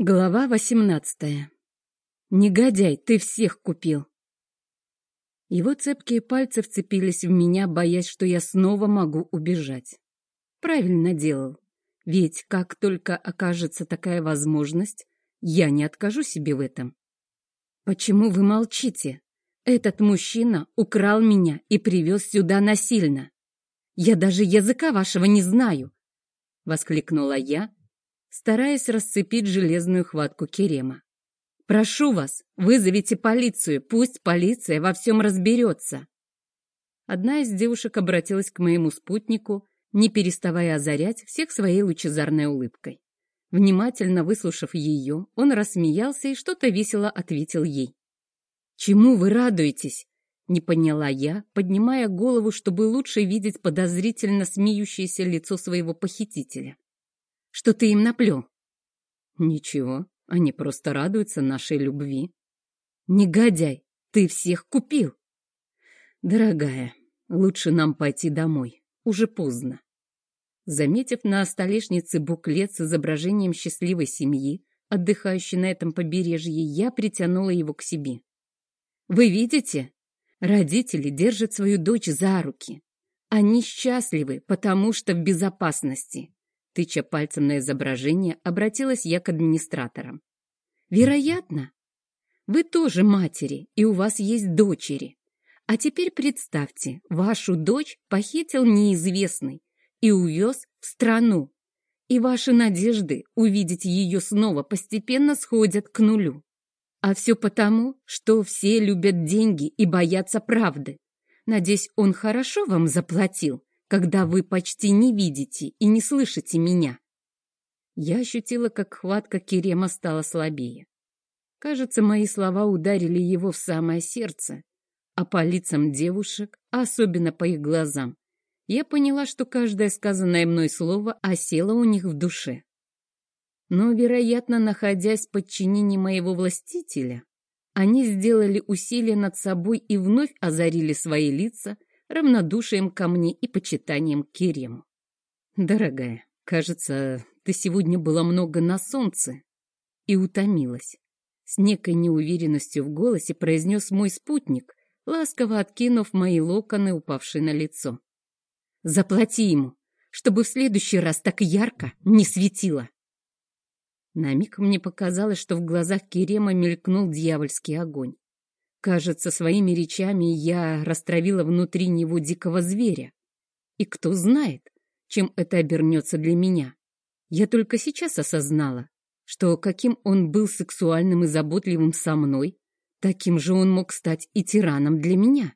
Глава восемнадцатая. Негодяй, ты всех купил. Его цепкие пальцы вцепились в меня, боясь, что я снова могу убежать. Правильно делал. Ведь как только окажется такая возможность, я не откажу себе в этом. Почему вы молчите? Этот мужчина украл меня и привез сюда насильно. Я даже языка вашего не знаю, — воскликнула я, стараясь расцепить железную хватку Керема. «Прошу вас, вызовите полицию, пусть полиция во всем разберется». Одна из девушек обратилась к моему спутнику, не переставая озарять всех своей лучезарной улыбкой. Внимательно выслушав ее, он рассмеялся и что-то весело ответил ей. «Чему вы радуетесь?» — не поняла я, поднимая голову, чтобы лучше видеть подозрительно смеющееся лицо своего похитителя что ты им наплел?» «Ничего, они просто радуются нашей любви». «Негодяй, ты всех купил!» «Дорогая, лучше нам пойти домой, уже поздно». Заметив на столешнице буклет с изображением счастливой семьи, отдыхающей на этом побережье, я притянула его к себе. «Вы видите? Родители держат свою дочь за руки. Они счастливы, потому что в безопасности. Тыча пальцем на изображение, обратилась я к администраторам. «Вероятно, вы тоже матери, и у вас есть дочери. А теперь представьте, вашу дочь похитил неизвестный и увез в страну, и ваши надежды увидеть ее снова постепенно сходят к нулю. А все потому, что все любят деньги и боятся правды. Надеюсь, он хорошо вам заплатил?» Когда вы почти не видите и не слышите меня. Я ощутила, как хватка Керема стала слабее. Кажется, мои слова ударили его в самое сердце, а по лицам девушек, а особенно по их глазам, я поняла, что каждое сказанное мной слово осело у них в душе. Но, вероятно, находясь в подчинении моего властителя, они сделали усилие над собой и вновь озарили свои лица равнодушием ко мне и почитанием к Керему. «Дорогая, кажется, ты сегодня была много на солнце и утомилась». С некой неуверенностью в голосе произнес мой спутник, ласково откинув мои локоны, упавшие на лицо. «Заплати ему, чтобы в следующий раз так ярко не светило!» На миг мне показалось, что в глазах Керема мелькнул дьявольский огонь. Кажется, своими речами я растравила внутри него дикого зверя. И кто знает, чем это обернется для меня. Я только сейчас осознала, что каким он был сексуальным и заботливым со мной, таким же он мог стать и тираном для меня.